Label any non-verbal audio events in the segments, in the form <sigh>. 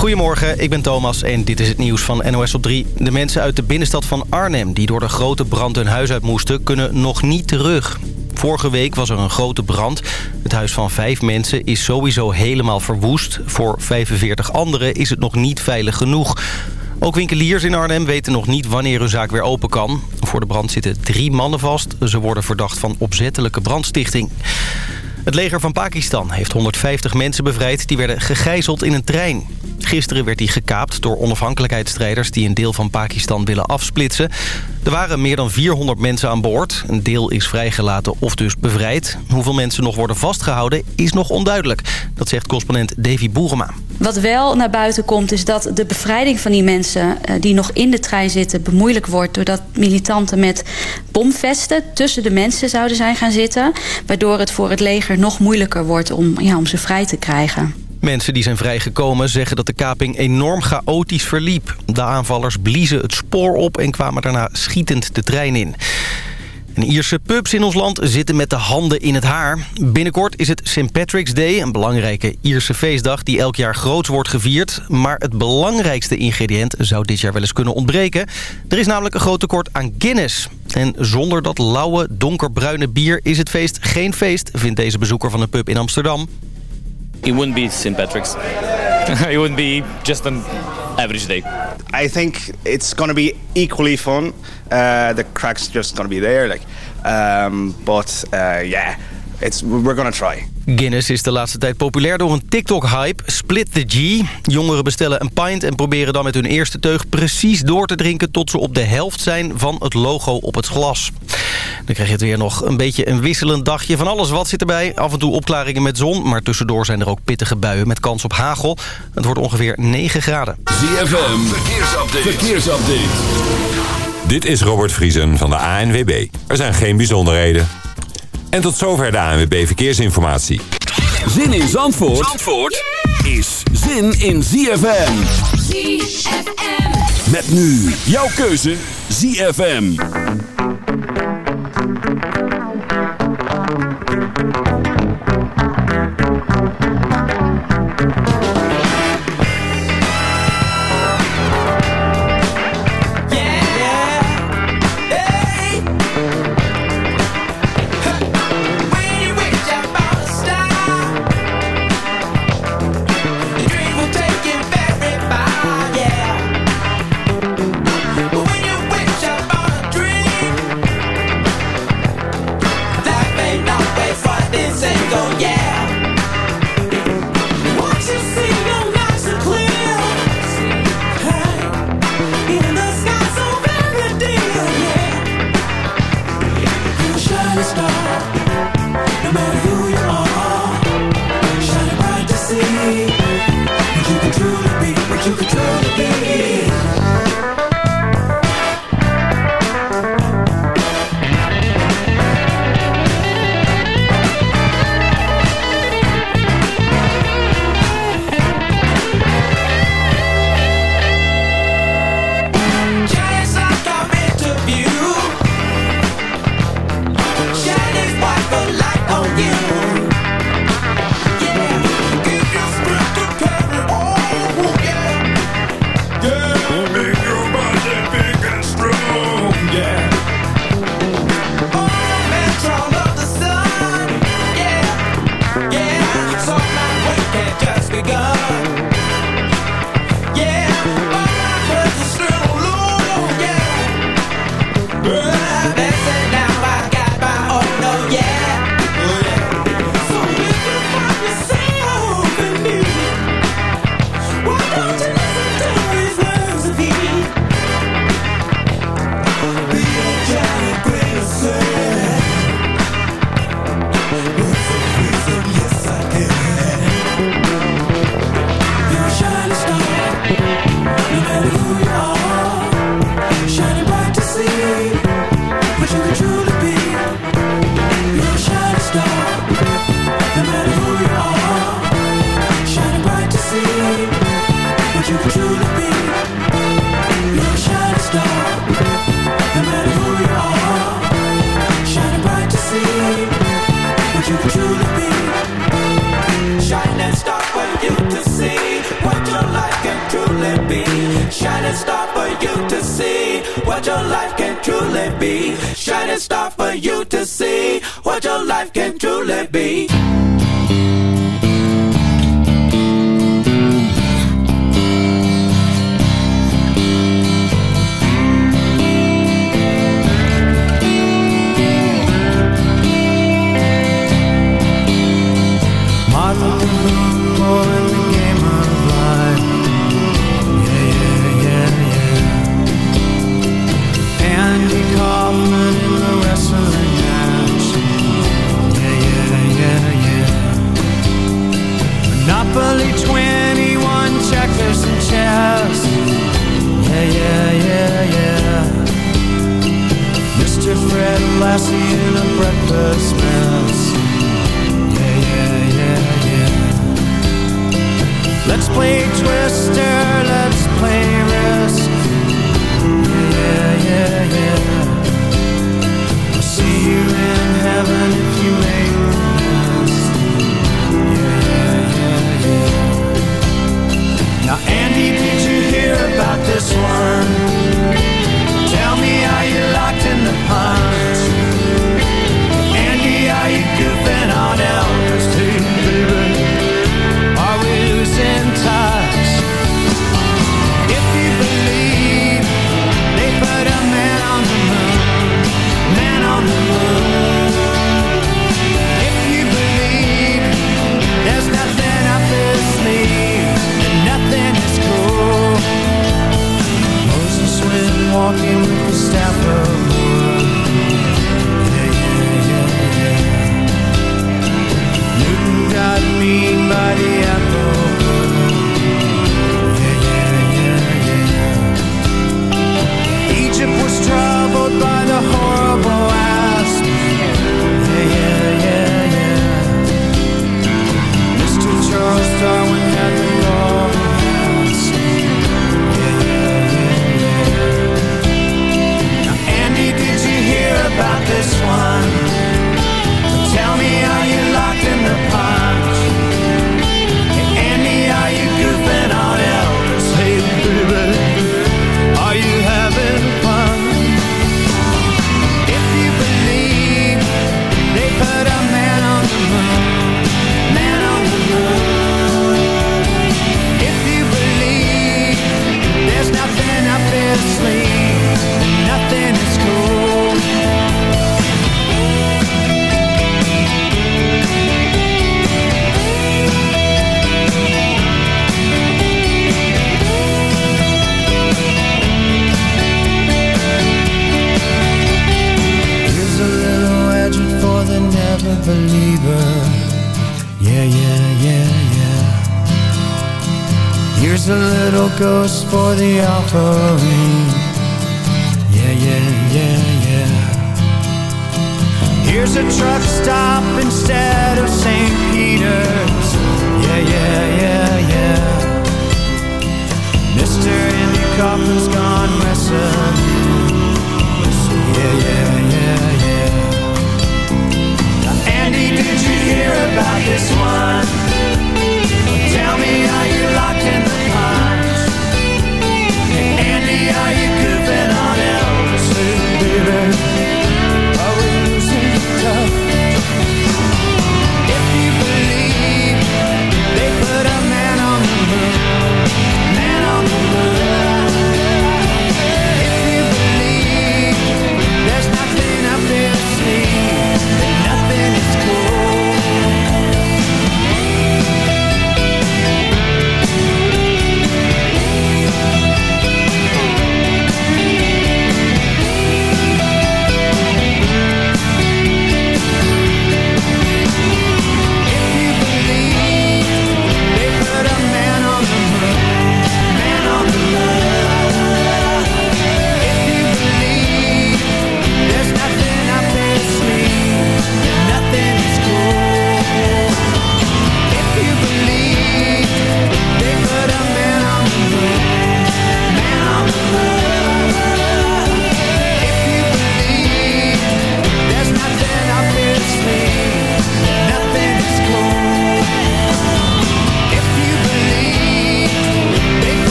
Goedemorgen, ik ben Thomas en dit is het nieuws van NOS op 3. De mensen uit de binnenstad van Arnhem die door de grote brand hun huis uit moesten... kunnen nog niet terug. Vorige week was er een grote brand. Het huis van vijf mensen is sowieso helemaal verwoest. Voor 45 anderen is het nog niet veilig genoeg. Ook winkeliers in Arnhem weten nog niet wanneer hun zaak weer open kan. Voor de brand zitten drie mannen vast. Ze worden verdacht van opzettelijke brandstichting. Het leger van Pakistan heeft 150 mensen bevrijd die werden gegijzeld in een trein. Gisteren werd hij gekaapt door onafhankelijkheidsstrijders die een deel van Pakistan willen afsplitsen. Er waren meer dan 400 mensen aan boord. Een deel is vrijgelaten of dus bevrijd. Hoeveel mensen nog worden vastgehouden is nog onduidelijk. Dat zegt correspondent Davy Boerema. Wat wel naar buiten komt is dat de bevrijding van die mensen eh, die nog in de trein zitten bemoeilijk wordt. Doordat militanten met bomvesten tussen de mensen zouden zijn gaan zitten. Waardoor het voor het leger nog moeilijker wordt om, ja, om ze vrij te krijgen. Mensen die zijn vrijgekomen zeggen dat de kaping enorm chaotisch verliep. De aanvallers bliezen het spoor op en kwamen daarna schietend de trein in. En Ierse pubs in ons land zitten met de handen in het haar. Binnenkort is het St. Patrick's Day, een belangrijke Ierse feestdag... die elk jaar groots wordt gevierd. Maar het belangrijkste ingrediënt zou dit jaar wel eens kunnen ontbreken. Er is namelijk een groot tekort aan Guinness. En zonder dat lauwe, donkerbruine bier is het feest geen feest... vindt deze bezoeker van een pub in Amsterdam. It wouldn't be St. Patrick's. <laughs> it wouldn't be just an average day. I think it's going to be equally fun. Uh, the crack's just going to be there, like, um, but uh, yeah, it's we're going to try. Guinness is de laatste tijd populair door een TikTok-hype. Split the G. Jongeren bestellen een pint en proberen dan met hun eerste teug precies door te drinken... tot ze op de helft zijn van het logo op het glas. Dan krijg je het weer nog een beetje een wisselend dagje. Van alles wat zit erbij. Af en toe opklaringen met zon. Maar tussendoor zijn er ook pittige buien met kans op hagel. Het wordt ongeveer 9 graden. ZFM, verkeersupdate. verkeersupdate. Dit is Robert Vriesen van de ANWB. Er zijn geen bijzonderheden. En tot zover de ANWB Verkeersinformatie. Zin in Zandvoort, Zandvoort is zin in ZFM. ZFM. Met nu jouw keuze ZFM.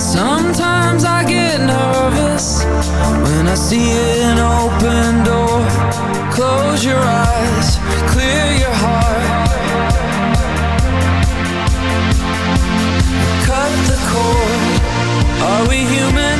Sometimes I get nervous when I see an open door. Close your eyes, clear your heart. Cut the cord. Are we human?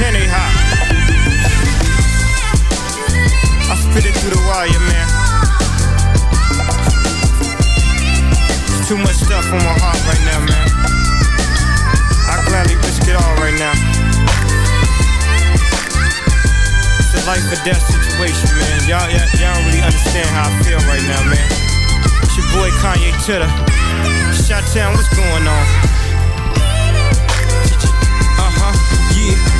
Can they, ha? I spit it through the wire, man. Too much stuff on my heart right now, man. I gladly risk it all right now. It's a life or death situation, man. Y'all, y'all, y'all don't really understand how I feel right now, man. It's your boy Kanye Titter. Shot Town, what's going on? Yeah.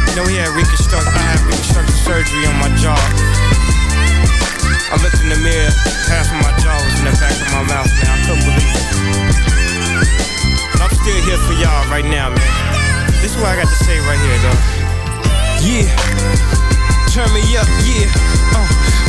You know, he had reconstruct, I had reconstructive surgery on my jaw. I looked in the mirror, half of my jaw was in the back of my mouth, man. I couldn't believe it. But I'm still here for y'all right now, man. This is what I got to say right here, though. Yeah. Turn me up, yeah. Uh,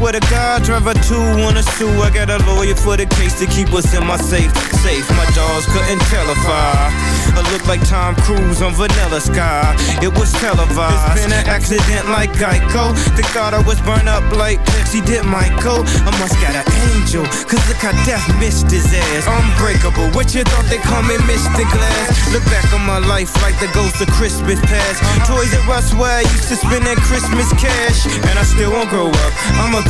swear to God, driver two wanna sue. I got a lawyer for the case to keep us in my safe. Safe, my dogs couldn't tell if I, I look like Tom Cruise on Vanilla Sky. It was televised. It's been an accident like Geico. The God I was burned up like Pepsi did Michael. I must got an angel, cause look how death missed his ass. Unbreakable, what you thought they call me Mr. Glass? Look back on my life like the ghost of Christmas past. Toys R Us where I used to spend that Christmas cash. And I still won't grow up, I'm a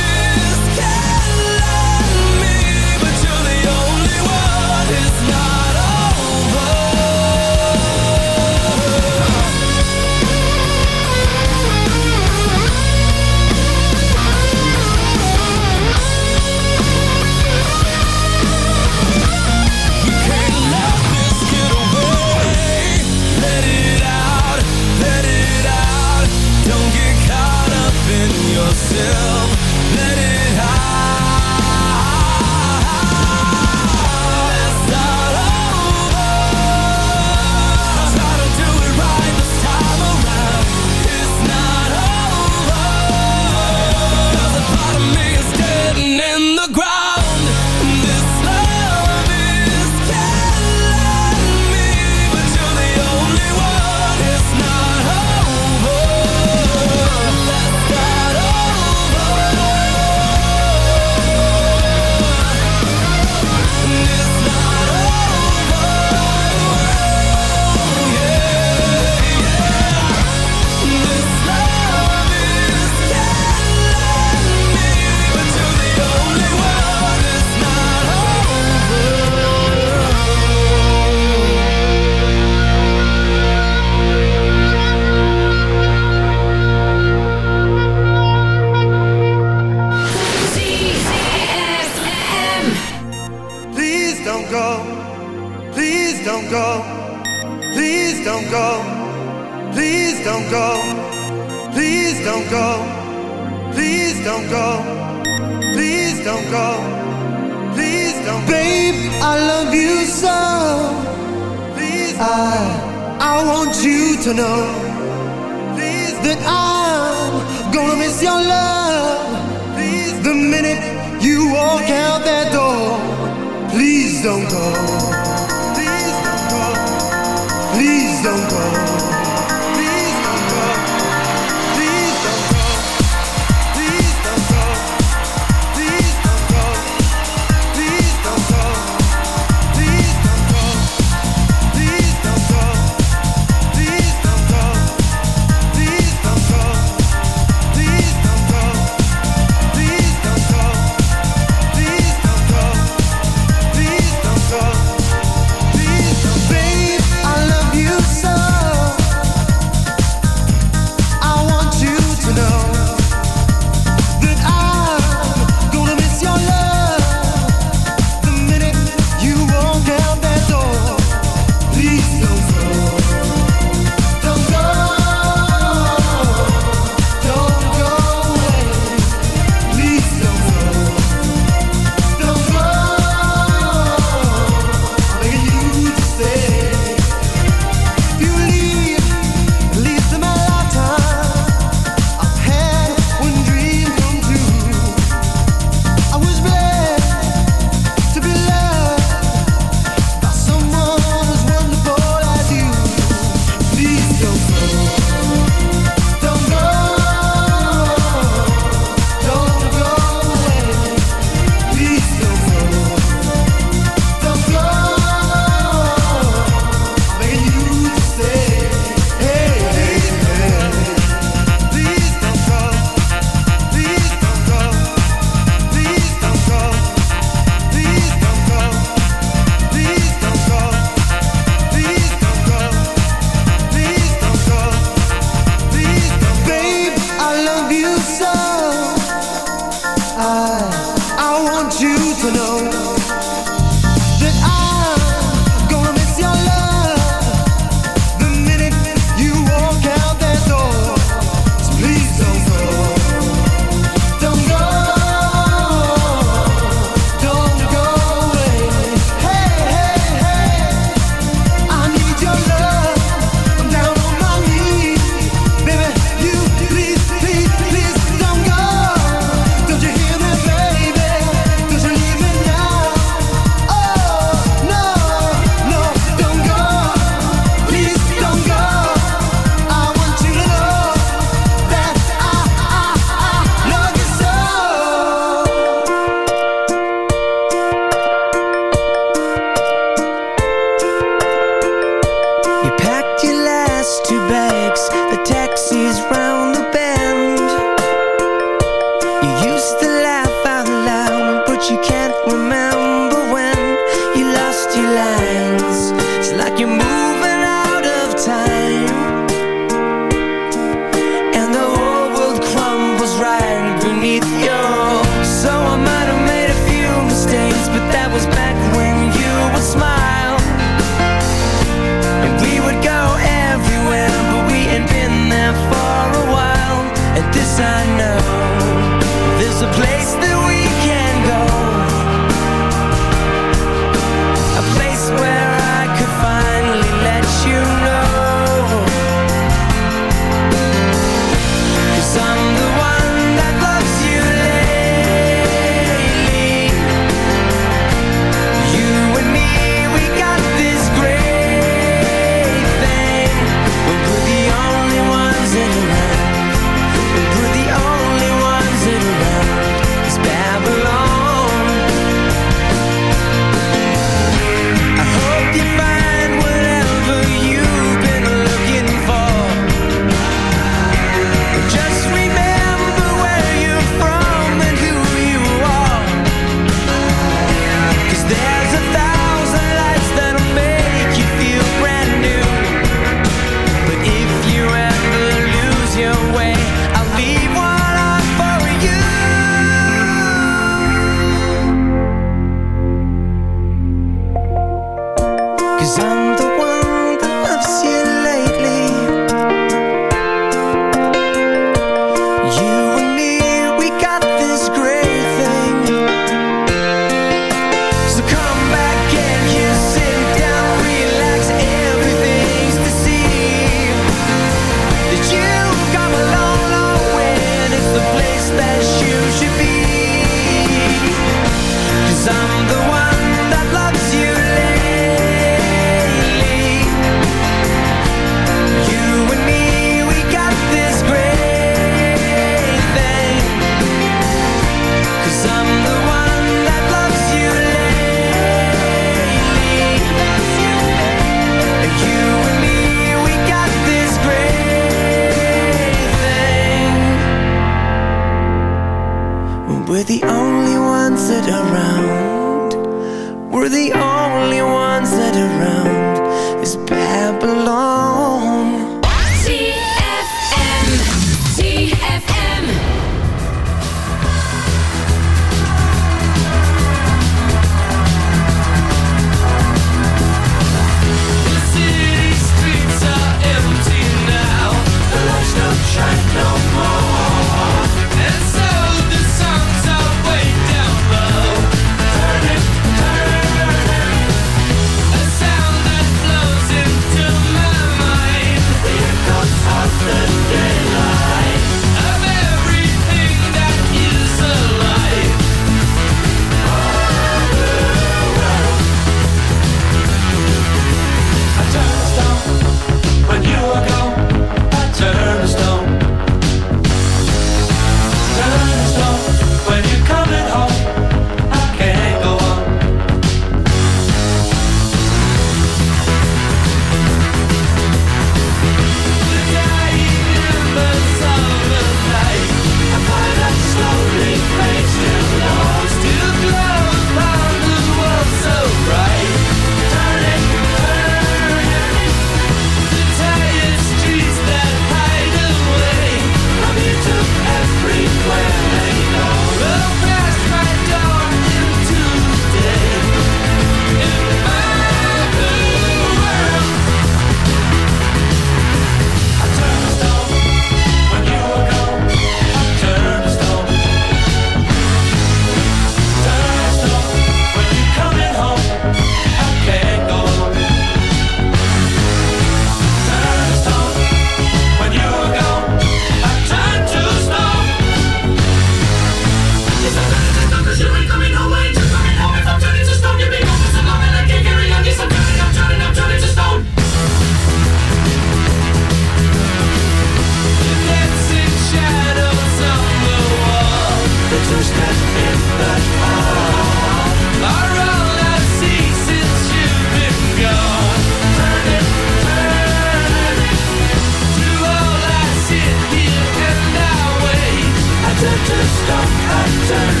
to stop, I turn